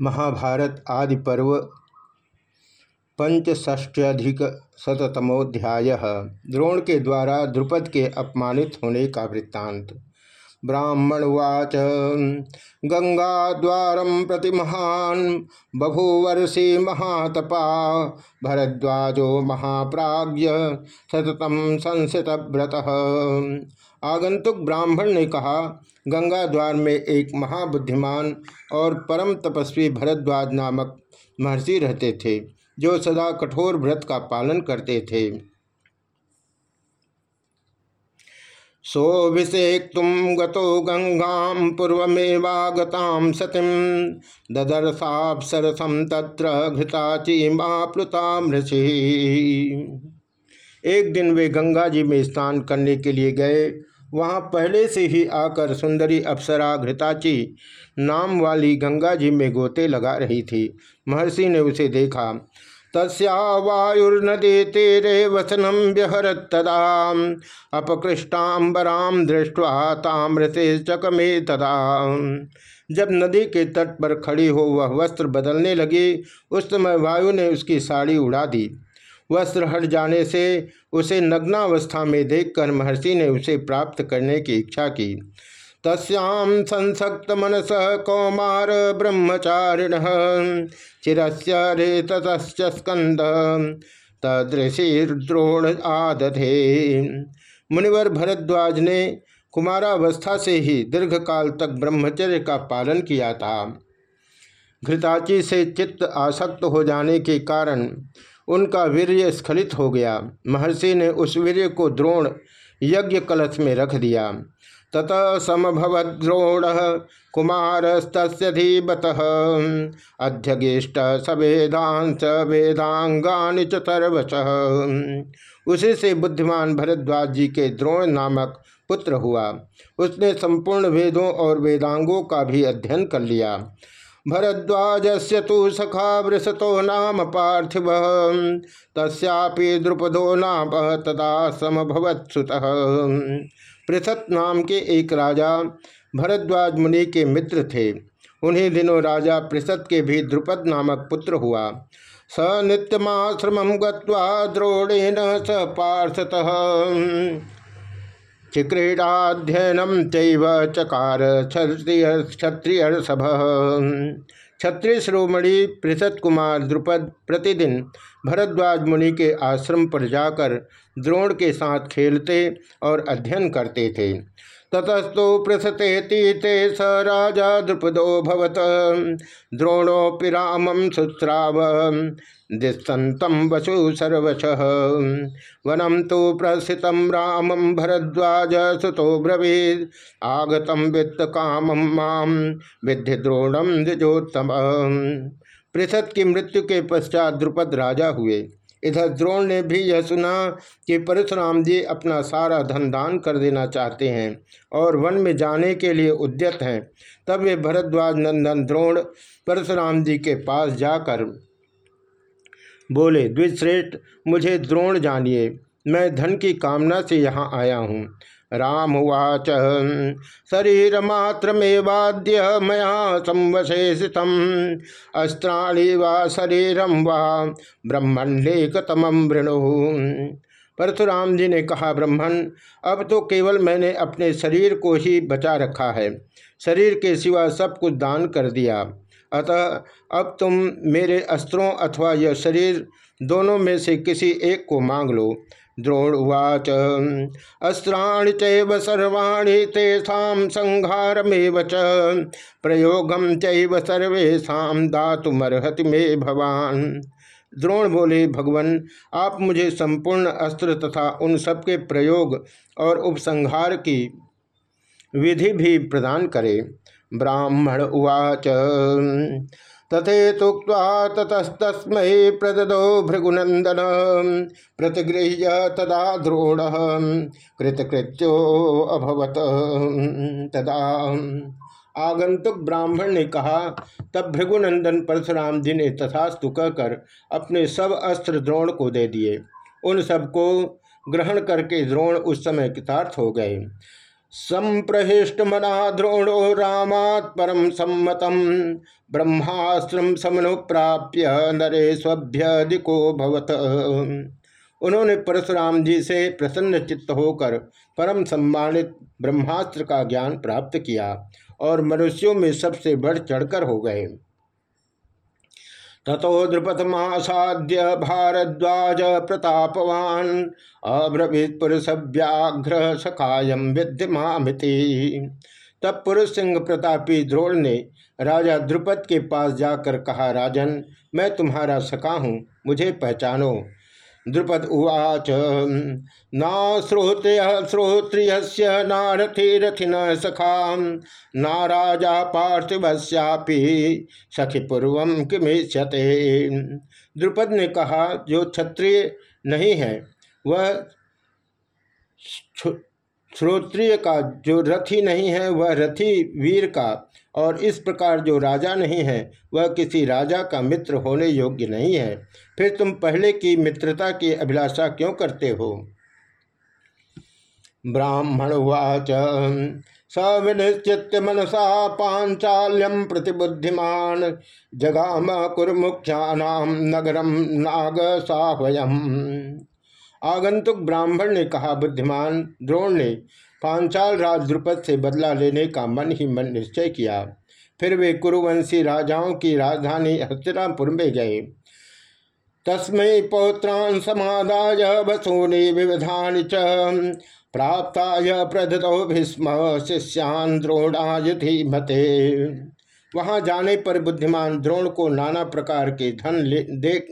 महाभारत आदि पर्व पंचष्ट्यधिक शतमोध्याय द्रोण के द्वारा द्रुपद के अपमानित होने का वृत्तांत। ब्राह्मणवाच। गंगाद्वार प्रति महान, बभूवर्षि महातपा। भरद्वाजो महाप्राज्य सततम संसित व्रत आगंतुक ब्राह्मण ने कहा गंगा द्वार में एक महाबुद्धिमान और परम तपस्वी भरद्वाज नामक महर्षि रहते थे, जो सदा कठोर व्रत का पालन करते थे। सोभिषेक गतो गंगा पूर्वमेवागताम सतीम ददर्शापसरसम तत्र घृताची माप्लुताम ऋषि एक दिन वे गंगा जी में स्नान करने के लिए गए। वहाँ पहले से ही आकर सुंदरी अप्सरा घृताची नाम वाली गंगा जी में गोते लगा रही थी। महर्षि ने उसे देखा। तस्या वायुर्नदी तीरे वसनम व्यहरत तदा अपकृष्टाम्बराम दृष्टवा ताम्रते चकमे तदा जब नदी के तट पर खड़ी हो वह वस्त्र बदलने लगी, उस समय वायु ने उसकी साड़ी उड़ा दी। वस्त्र हट जाने से उसे नग्नावस्था में देखकर महर्षि ने उसे प्राप्त करने की इच्छा की। तस्याम संसक्त मनस कौमार ब्रह्मचारिण। चिरस्य रेततश्च स्कंद तदृशिद्रोण आदधे। मुनिवर भरद्वाज ने कुमारावस्था से ही दीर्घकाल तक ब्रह्मचर्य का पालन किया था। घृताची से चित्त आसक्त हो जाने के कारण उनका वीर्य स्खलित हो गया। महर्षि ने उस वीर्य को द्रोण यज्ञ कलश में रख दिया। तत समभवद्रोण कुमारस्तधीबत अध्यगेष्ट सवेदांश वेदांगानि चर्वश उसी से बुद्धिमान भरद्वाज जी के द्रोण नामक पुत्र हुआ। उसने संपूर्ण वेदों और वेदांगों का भी अध्ययन कर लिया। भरद्वाज से तो सखा वृषतो नाम पार्थिव। तस्यापि द्रुपदो नाम तदा समभवत्सुत। पृथक नाम के एक राजा भरद्वाज मुनि के मित्र थे। उन्हीं दिनों राजा पृषद के भी द्रुपद नामक पुत्र हुआ। स नित्यमाश्रम ग्रोणेन स पार्थत। चिक्रीडाध्ययनम चैव चकार क्षत्रिय क्षत्रिय सभ क्षत्रिय श्रोमणि पृथत कुमार द्रुपद प्रतिदिन भरद्वाज मुनि के आश्रम पर जाकर द्रोण के साथ खेलते और अध्ययन करते थे। ततस्तु पृथते तीते स राजा द्रुपदो भवत। द्रोणोपि रामम सुस्राव। दिस्तम वसु सर्वश। वनम तो प्रस्थित रामम भरद्वाज सुतो ब्रवीद। आगतम वित्त काम माम विद्धि द्रोणम द्विजोत्तम पृथत की मृत्यु के पश्चात द्रुपद राजा हुए। इधर द्रोण ने भी यह सुना कि परशुराम जी अपना सारा धन दान कर देना चाहते हैं और वन में जाने के लिए उद्यत हैं। तब वे भरद्वाज नंदन द्रोण परशुराम जी के पास जाकर बोले, द्विश्रेष्ठ, मुझे द्रोण जानिए। मैं धन की कामना से यहाँ आया हूँ। राम उवाच शरीर वाद्य मया संवशेषित अस्त्राणी वा शरीरम वा ब्रह्मण्येकतम वृणु। परशुराम जी ने कहा ब्रह्मण अब तो केवल मैंने अपने शरीर को ही बचा रखा है। शरीर के सिवा सब कुछ दान कर दिया। अतः अब तुम मेरे अस्त्रों अथवा यह शरीर दोनों में से किसी एक को मांग लो। द्रोण उवाच अस्त्राणि चैव सर्वाणि तेषां संहारमेव च। प्रयोगम चैव सर्वेषां दातुमर्हति मे भवान। द्रोण बोले, भगवान, आप मुझे संपूर्ण अस्त्र तथा उन सबके प्रयोग और उपसंहार की विधि भी प्रदान करें। ब्राह्मण उवाच। तथे तुक्ता ततस्तस्म प्रददो भृगुनंदन प्रतिगृह्य तदा द्रोण, कृतकृत्यो अभवत। तदा आगंतुक ब्राह्मण ने कहा, तब भृगुनंदन परशुराम जी ने तथास्तु कहकर अपने सब अस्त्र द्रोण को दे दिए। उन सबको ग्रहण करके द्रोण उस समय कृतार्थ हो गए। संप्रहिष्टमना द्रोणो रामात् परम सम्मतम ब्रह्मास्त्र समनुप्राप्य नरेश्वभ्य दिको भवत। उन्होंने परशुराम जी से प्रसन्न चित्त होकर परम सम्मानित ब्रह्मास्त्र का ज्ञान प्राप्त किया और मनुष्यों में सबसे बढ़ चढ़कर हो गए। ततो द्रुपदमासाद्य भारद्वाज प्रतापवान। अब्रवीत पुरुष व्याघ्र सखायम विद्यमामिति तब पुरुष सिंह प्रतापी द्रोण ने राजा द्रुपद के पास जाकर कहा, राजन, मैं तुम्हारा सखा हूँ, मुझे पहचानो। द्रुपद उवाच ना श्रोत्रिय नारथी रथि न सखा ना राजा पार्थिवश्यापि सखी पूर्व किमीष्यते। द्रुपद ने कहा, जो क्षत्रिय नहीं है, वह श्रोत्रिय का जो रथी नहीं है, वह रथी वीर का। और इस प्रकार जो राजा नहीं है, वह किसी राजा का मित्र होने योग्य नहीं है। फिर तुम पहले की मित्रता की अभिलाषा क्यों करते हो? ब्राह्मण वाच सविनिश्चित मनसा पांचाल्यम प्रतिबुद्धिमान, जगाम कुरमुख्यानाम नगरम नाग साहवयम आगंतुक ब्राह्मण ने कहा बुद्धिमान द्रोण ने पांचाल राज द्रुपद से बदला लेने का मन ही मन निश्चय किया। फिर वे कुरुवंशी राजाओं की राजधानी हस्तिनापुर में गए। तस्मय पौत्रान समादाय वसूनि विविधान च। प्राप्ताय प्रदतो भीष्म शिष्यान द्रोणाय धीमते। वहाँ जाने पर बुद्धिमान द्रोण को नाना प्रकार के धन ले,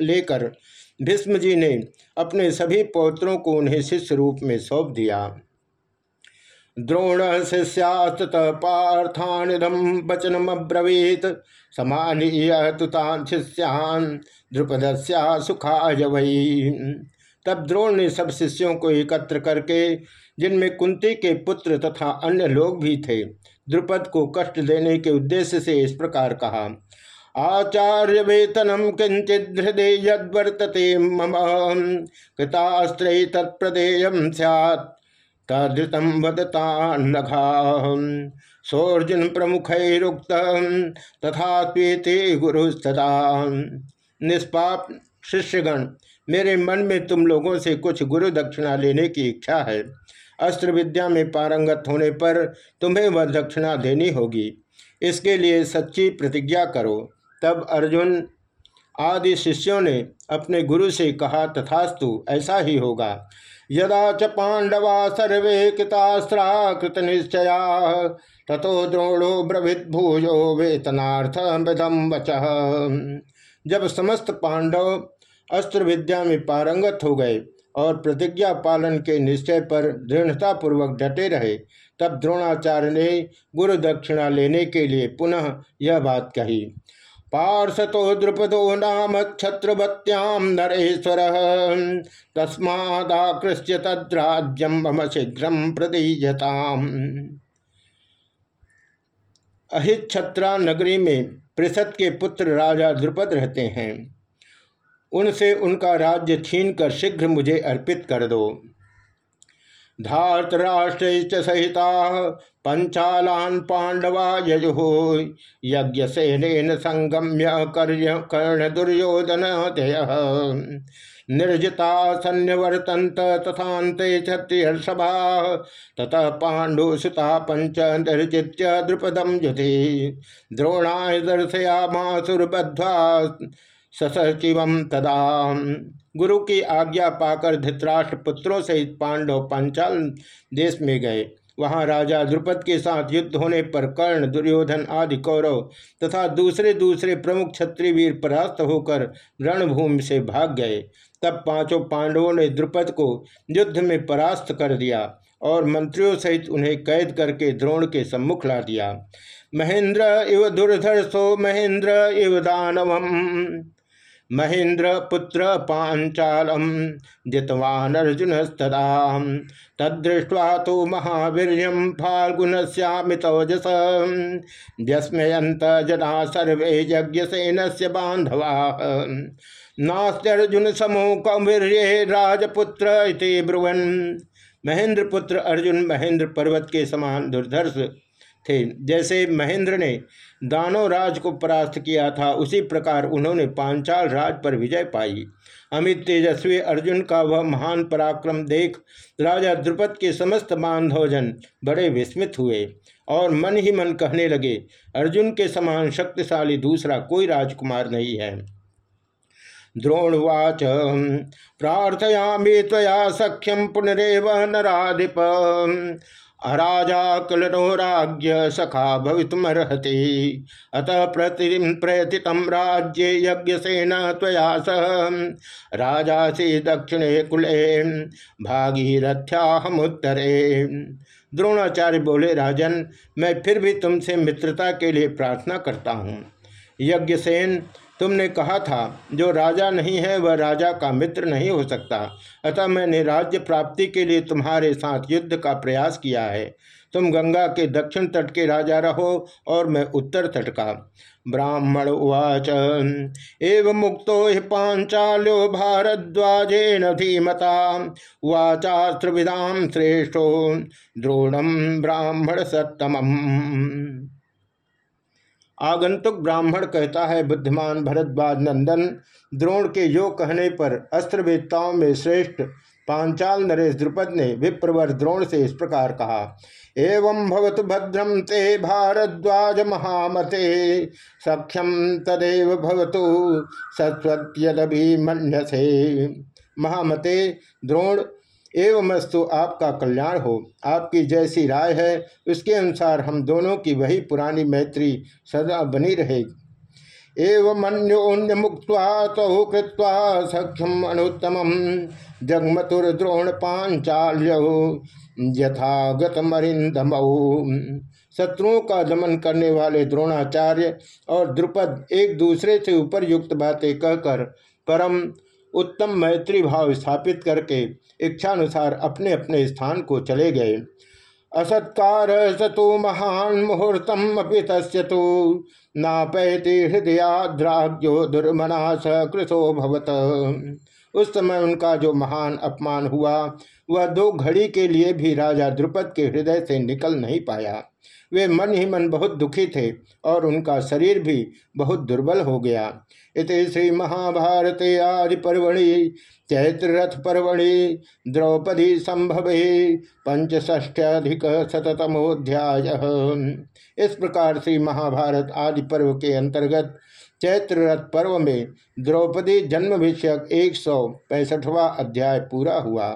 लेकर भीष्म जी ने अपने सभी पौत्रों को उन्हें शिष्य रूप में सौंप दिया। द्रोण शिष्यास्त पार्थानिदम वचनमब्रवीत समानीय तुतान शिष्यान द्रुपदस्या सुखाय वही तब द्रोण ने सब शिष्यों को एकत्र करके, जिनमें कुंती के पुत्र तथा अन्य लोग भी थे, द्रुपद को कष्ट देने के उद्देश्य से इस प्रकार कहा आचार्य वेतनम किंचित यदर्तते मम कृतास्त्र तत्प्रदेय सैत् तदृतम वदता नघा सोर्जुन प्रमुखरुक्त तथा गुरु सदा निष्पाप शिष्यगण, मेरे मन में तुम लोगों से कुछ गुरु दक्षिणा लेने की इच्छा है। अस्त्र विद्या में पारंगत होने पर तुम्हें वह दक्षिणा देनी होगी। इसके लिए सच्ची प्रतिज्ञा करो। तब अर्जुन आदि शिष्यों ने अपने गुरु से कहा, तथास्तु, ऐसा ही होगा। यदा च पांडवा सर्वे कृतास्त्रा कृत निश्चया तथो द्रोणो ब्रभित भूजो वेतनार्थ मृदम वच। जब समस्त पांडव अस्त्र विद्या में पारंगत हो गए और प्रतिज्ञा पालन के निश्चय पर दृढ़ता पूर्वक डटे रहे, तब द्रोणाचार्य ने गुरु दक्षिणा लेने के लिए पुनः यह बात कही। पार्षतो द्रुपदो नाम क्षत्रवत्याम नरेश्वर। तस्मादाकृष्य तद्राज्यम मम शीघ्र प्रदीयताम। अहिक्षत्रा नगरी में पृषद के पुत्र राजा द्रुपद रहते हैं। उनसे उनका राज्य छीन कर शीघ्र मुझे अर्पित कर दो। धार्तराष्ट्र सहिता पंचालान पांडवा यजो यज्ञ सेन संगम्य कर्ण दुर्योधन निर्जिता सन्यवर्तंत तथाते क्षत्रियर्षभा, ततः पाण्डुसुता पंच निर्जित्य द्रुपदम युधि। द्रोणाय दर्शयामासुरबद्ध्वा ससचिवम तदा गुरु की आज्ञा पाकर धृतराष्ट्र पुत्रों सहित पांडव पांचाल देश में गए। वहाँ राजा द्रुपद के साथ युद्ध होने पर कर्ण, दुर्योधन आदि कौरव तथा दूसरे दूसरे प्रमुख क्षत्रिय वीर परास्त होकर रणभूमि से भाग गए। तब पाँचों पांडवों ने द्रुपद को युद्ध में परास्त कर दिया और मंत्रियों सहित उन्हें कैद करके द्रोण के सम्मुख ला दिया। महेंद्र इव दुर्धर्षो महेंद्र इव दानवम। महेंद्र पुत्र पांचालम जितवान अर्जुन तदा तदृष्ट्वा तो महावीर फाल्गुन श्यामितौजस व्यस्मयंत जना सर्वे यज्ञसेन से बांधवा नास्त्यर्जुन समो राजपुत्र ब्रुवन। महेंद्र पुत्र अर्जुन महेंद्र पर्वत के समान दुर्धर्ष थे। जैसे महेंद्र ने दानव राज को परास्त किया था। उसी प्रकार उन्होंने पांचाल राज पर विजय पाई। अमित तेजस्वी अर्जुन का वह महान पराक्रम देख राजा द्रुपद के समस्त बांधवजन बड़े विस्मित हुए और मन ही मन कहने लगे, अर्जुन के समान शक्तिशाली दूसरा कोई राजकुमार नहीं है। द्रोणवाच, प्रार्थयामी तया सख्यम पुनरेव नाधिप अराजा कलनो राज्य सखा भवितुमर्हति। अतः प्रति प्रयतित राज्य यज्ञ सेन तया सह। राजा से दक्षिणे कुले भागीरथ्याहमुत्तरे द्रोणाचार्य बोले, राजन, मैं फिर भी तुमसे मित्रता के लिए प्रार्थना करता हूँ। यज्ञसेन तुमने कहा था, जो राजा नहीं है, वह राजा का मित्र नहीं हो सकता। अतः मैंने राज्य प्राप्ति के लिए तुम्हारे साथ युद्ध का प्रयास किया है। तुम गंगा के दक्षिण तट के राजा रहो और मैं उत्तर तट का। ब्राह्मण उवाच, एव मुक्तो हि पांचाल्यो भारद्वाजेन धीमता। उवाचास्त्रविदाम श्रेष्ठो द्रोणम ब्राह्मण सत्तम आगंतुक ब्राह्मण कहता है, बुद्धिमान भरद्वाज नंदन, द्रोण के यो कहने पर अस्त्रवेत्ताओं में श्रेष्ठ पांचाल नरेश द्रुपद ने विप्रवर द्रोण से इस प्रकार कहा, एवं भवतु भद्रम ते भारद्वाज महामते सख्यम तदेव भवतु सत्वत्यदभिमन्यसे महामते, द्रोण एवं मस्तु आपका कल्याण हो। आपकी जैसी राय है, उसके अनुसार हम दोनों की वही पुरानी मैत्री सदा बनी रहेगी। एवं मुक्त तौ कृत्वा सख्यम अनुत्तम जगमतुर द्रोण पांचाल्य यथागत मरिंदम शत्रुओं का दमन करने वाले द्रोणाचार्य और द्रुपद एक दूसरे से ऊपर युक्त बातें कहकर परम उत्तम मैत्री भाव स्थापित करके इच्छानुसार अपने अपने स्थान को चले गए। असत्कार सतो महान मुहूर्तम अपि तस्तु नापैति हृदयाद्राग्यो दुर्मना सकृतो भवत। उस समय उनका जो महान अपमान हुआ, वह दो घड़ी के लिए भी राजा द्रुपद के हृदय से निकल नहीं पाया। वे मन ही मन बहुत दुखी थे और उनका शरीर भी बहुत दुर्बल हो गया। इत श्री महाभारत आदि पर्वणि चैत्र रथ पर्वणि द्रौपदी संभव पंचष्ट्याधिक शतमोध्याय इस प्रकार से महाभारत आदि पर्व के अंतर्गत चैत्र रथ पर्व में द्रौपदी जन्म विषयक एक सौ अध्याय पूरा हुआ।